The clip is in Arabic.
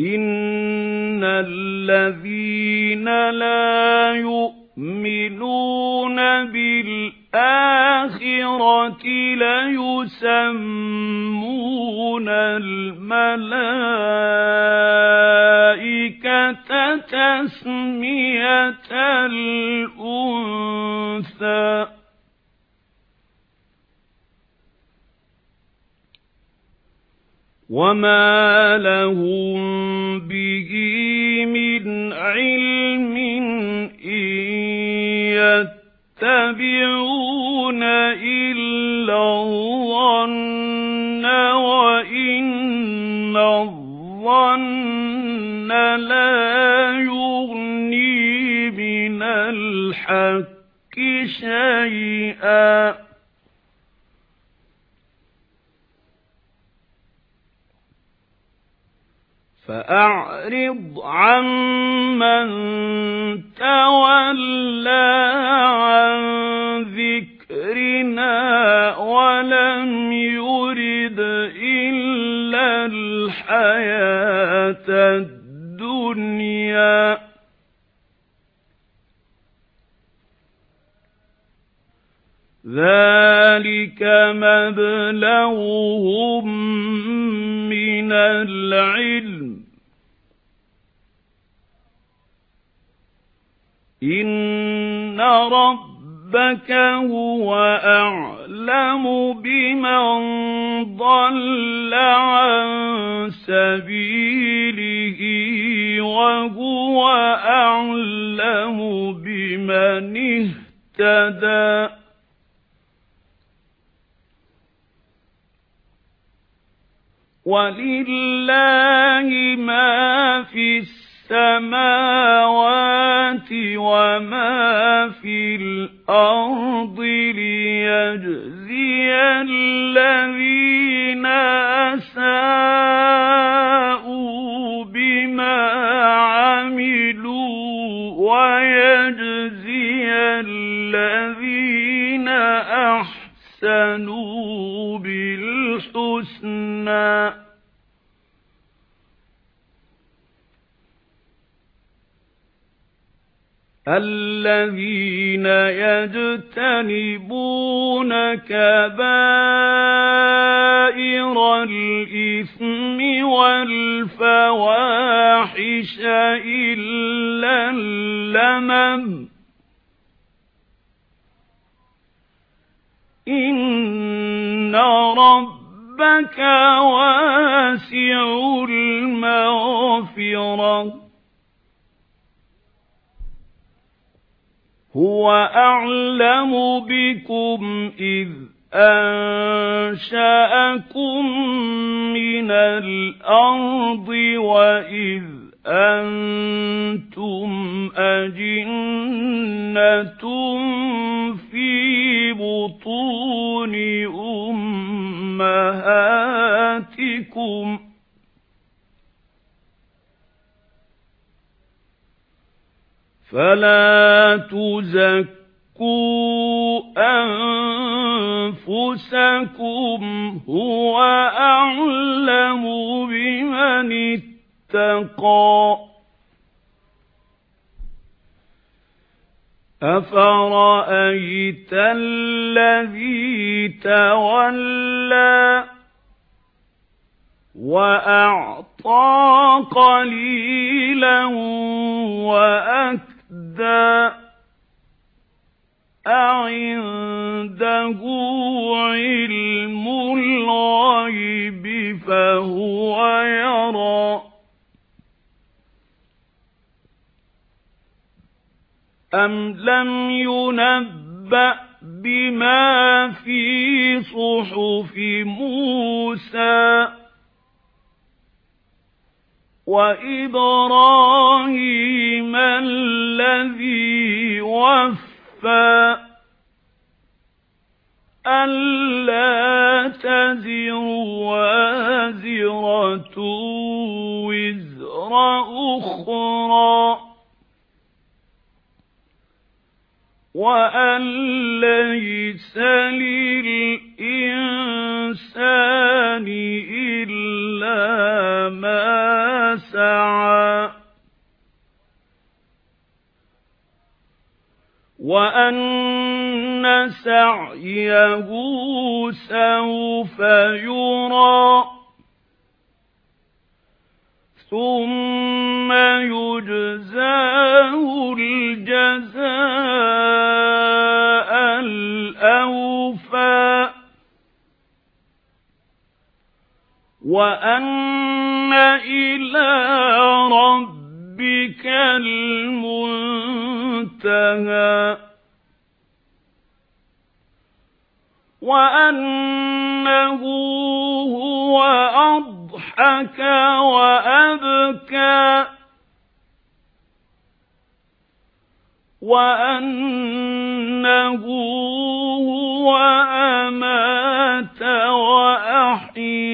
إِنَّ الَّذِينَ لَا يُؤْمِنُونَ بِالْآخِرَةِ لَيُسَمُّونَ الْمَلَائِكَةَ تَسْمِيَةَ الْأُنثَى وَمَا لَهُم بِهِ مِنْ عِلْمٍ إِن يَتَّبِعُونَ إِلَّا الظَّنَّ وَإِنَّ الظَّنَّ لَا يُغْنِي مِنَ الْحَقِّ شَيْئًا. فَأَعْرِضْ عَمَّن تَوَلَّى عَن ذِكْرِنَا وَلَمْ يُرِدْ إِلَّا الْحَيَاةَ الدُّنْيَا. ذَلِكَ مَبْلَغُهُم مِنَ الْعِلْمِ. إِنَّ رَبَّكَ هُوَ أَعْلَمُ بِمَنْ ضَلَّ عَن سَبِيلِهِ وَهُوَ أَعْلَمُ بِمَنِ اهْتَدَى وَلِلَّهِ مَا فِي السَّمَاوَاتِ وَمَا فِي الْأَرْضِ لِيَجْزِيَ الَّذِينَ أَسَاءُوا بِمَا عَمِلُوا وَيَجْزِيَ الَّذِينَ أَحْسَنُوا بِالْحُسْنَى الَّذِينَ يَجْتَنِبُونَ كَبَائِرَ الْإِثْمِ وَالْفَوَاحِشَ إِلَّا اللَّمَمَ. إِنَّ رَبَّكَ وَاسِعُ هُوَ أَعْلَمُ بِكُمْ إِذْ أَنشَأَكُم مِّنَ الْأَرْضِ وَإِذْ أَنتُمْ أَجِنَّةٌ فِي بُطُونِ أُمَّهَاتِكُمْ فَلَا تُزَكُّوا أَنفُسَكُمْ هُوَ أَعْلَمُ بِمَنِ اتَّقَى أَفَرَأَيْتَ الَّذِي تَوَلَّى وَأَعْطَى قَلِيلًا أَعِندَهُ عِلْمُ الْغَيْبِ فَهُوَ يَرَى. أَمْ لَمْ يُنَبَّأْ بِمَا فِي صُحُفِ مُوسَى؟ وَإِبْرَاهِيمَ الَّذِي وَفَّى أَلَّا تَزِرُ وَازِرَةٌ وِزْرَ أُخْرَى وَأَن لَّيْسَ لِلْإِنسَانِ وَأَنَّ سَعْيَهُ سَوْفَ يُرَى ثُمَّ يُجْزَاهُ الْجَزَاءَ الْأَوْفَى وَأَنَّ إِلَى رَبِّكَ الْمُنتَهَى وَأَنَّهُ هُوَ أَضْحَكَ وَأَبْكَى وَأَنَّهُ هُوَ أَمَاتَ وَأَحْيَا